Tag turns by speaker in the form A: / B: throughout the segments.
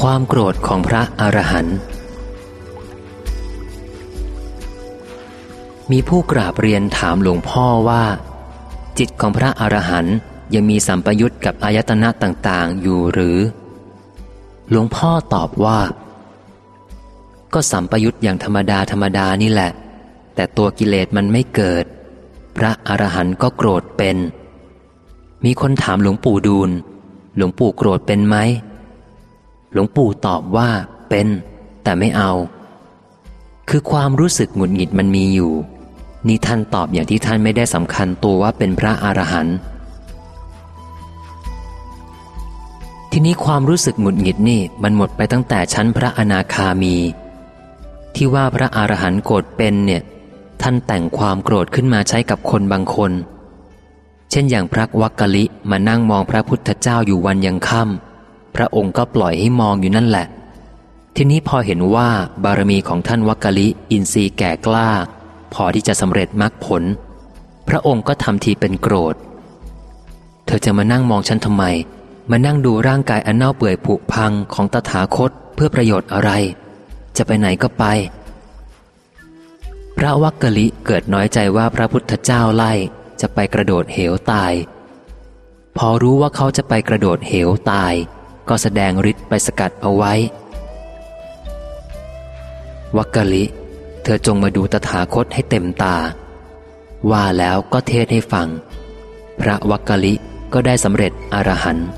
A: ความโกรธของพระอรหันต์มีผู้กราบเรียนถามหลวงพ่อว่า จิตของพระอรหันต์ยังมีสัมปยุตกับอายตนะต่าง ๆ อยู่หรือ หลวงพ่อตอบว่า ก็สัมปยุตอย่างธรรมดาธรรมดานี่แหละ แต่ตัวกิเลสมันไม่เกิด พระอรหันต์ก็โกรธเป็น มีคนถามหลวงปู่ดูล หลวงปู่โกรธเป็นไหม หลวงปู่ตอบว่าเป็น แต่ไม่เอา คือความรู้สึกหงุดหงิดมันมีอยู่ นี่ท่านตอบอย่างที่ท่านไม่ได้สำคัญตัวว่าเป็นพระอรหันต์ทีนี้ความรู้สึกหงุดหงิดนี่มันหมดไปตั้งแต่ชั้นพระอนาคามี ที่ว่าพระอรหันต์โกรธเป็นเนี่ยท่านแต่งความโกรธขึ้นมาใช้กับคนบางคน เช่นอย่างพระวักกะลิมานั่งมองพระพุทธเจ้าอยู่วันยังค่ำ พระองค์ก็ปล่อยให้มองอยู่นั่นแหละ ทีนี้พอเห็นว่าบารมีของท่านวักกะลิอินทรีย์แก่กล้า พอที่จะสำเร็จมรรคผล พระองค์ก็ทำทีเป็นโกรธ เธอจะมานั่งมองฉันทำไม มานั่งดูร่างกายอันเน่าเปื่อยผุพังของตถาคตเพื่อประโยชน์อะไร จะไปไหนก็ไป พระวักกะลิเกิดน้อยใจว่าพระพุทธเจ้าไล่จะไปกระโดดเหวตาย พอรู้ว่าเขาจะไปกระโดดเหวตาย ก็แสดงฤทธิ์ไปสกัดเอาไว้ วักกะลิ เธอจงมาดูตถาคตให้เต็มตา ว่าแล้วก็เทศให้ฟัง พระวักกะลิก็ได้สำเร็จอรหันต์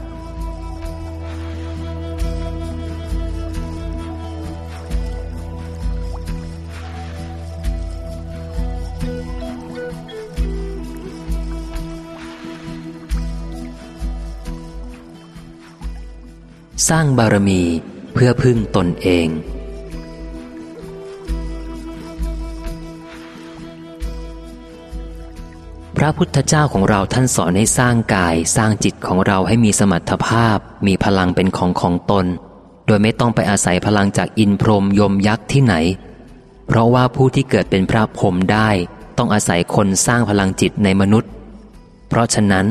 A: สร้างบารมีเพื่อพึ่งตนเอง พระพุทธเจ้าของเราท่านสอนให้สร้างกายสร้างจิตของเราให้มีสมรรถภาพ มีพลังเป็นของของตน โดยไม่ต้องไปอาศัยพลังจากอินพรมยมยักษ์ที่ไหน เพราะว่าผู้ที่เกิดเป็นพระพรหมได้ต้องอาศัยคนสร้างพลังจิตในมนุษย์ เพราะฉะนั้น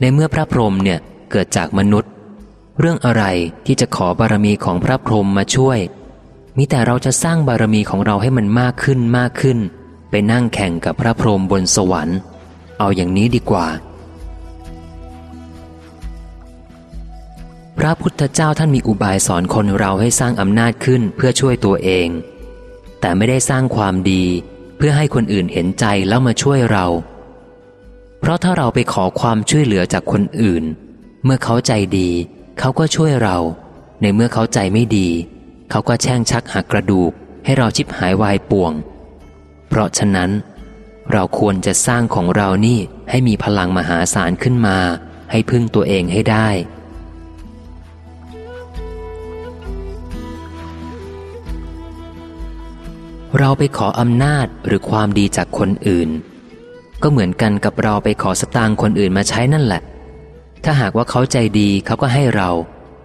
A: ในเมื่อพระพรหมเนี่ยเกิดจากมนุษย์ เรื่องอะไรที่จะขอบารมีของพระพรหมมาช่วย มิแต่เราจะสร้างบารมีของเราให้มันมากขึ้นมากขึ้น ไปนั่งแข่งกับพระพรหมบนสวรรค์ เอาอย่างนี้ดีกว่า พระพุทธเจ้าท่านมีอุบายสอนคนเราให้สร้างอำนาจขึ้นเพื่อช่วยตัวเอง แต่ไม่ได้สร้างความดีเพื่อให้คนอื่นเห็นใจแล้วมาช่วยเรา เพราะถ้าเราไปขอความช่วยเหลือจากคนอื่น เมื่อเขาใจดี เขาก็ช่วยเรา ในเมื่อเขาใจไม่ดี เขาก็แช่งชักหักกระดูก ให้เราชิบหายวายป่วง เพราะฉะนั้น เราควรจะสร้างของเรานี่ให้มีพลังมหาศาลขึ้นมา ให้พึ่งตัวเองให้ได้ เราไปขออำนาจหรือความดีจากคนอื่น ก็เหมือนกันกับเราไปขอสตางค์คนอื่นมาใช้นั่นแหละ ถ้าหากว่าเขาใจดีเขาก็ให้เรา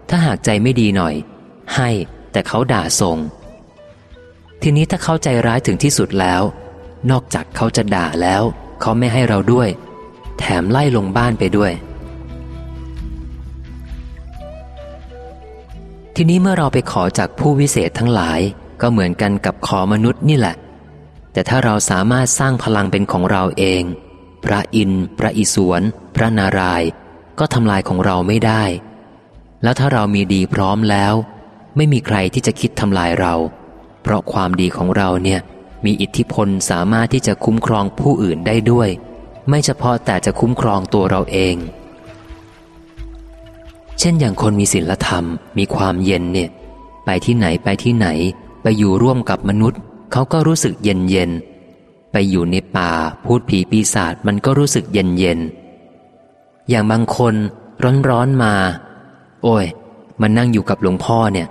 A: ถ้าหากใจไม่ดีหน่อย ให้แต่เขาด่าส่ง ทีนี้ถ้าเขาใจร้ายถึงที่สุดแล้ว นอกจากเขาจะด่าแล้ว เขาไม่ให้เราด้วย แถมไล่ลงบ้านไปด้วย ทีนี้เมื่อเราไปขอจากผู้วิเศษทั้งหลาย ก็เหมือนกันกับขอมนุษย์นี่แหละ แต่ถ้าเราสามารถสร้างพลังเป็นของเราเอง พระอินทร์พระอิศวร พระนารายณ์ ก็ทำลายของเราไม่ได้ แล้วถ้าเรามีดีพร้อมแล้ว ไม่มีใครที่จะคิดทำลายเรา เพราะความดีของเราเนี่ยมีอิทธิพลสามารถที่จะคุ้มครองผู้อื่นได้ด้วย ไม่เฉพาะแต่จะคุ้มครองตัวเราเอง เช่นอย่างคนมีศีลธรรม มีความเย็นเนี่ย ไปที่ไหนไปที่ไหน ไปอยู่ร่วมกับมนุษย์ เขาก็รู้สึกเย็นเย็นไปอยู่ในป่าพูดผีปีศาจมันก็รู้สึกเย็นเย็น อย่างบางคนร้อนร้อนมา โอ้ย มันนั่งอยู่กับหลวงพ่อเนี่ย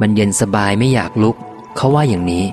A: มันเย็นสบายไม่อยากลุก เขาว่าอย่างนี้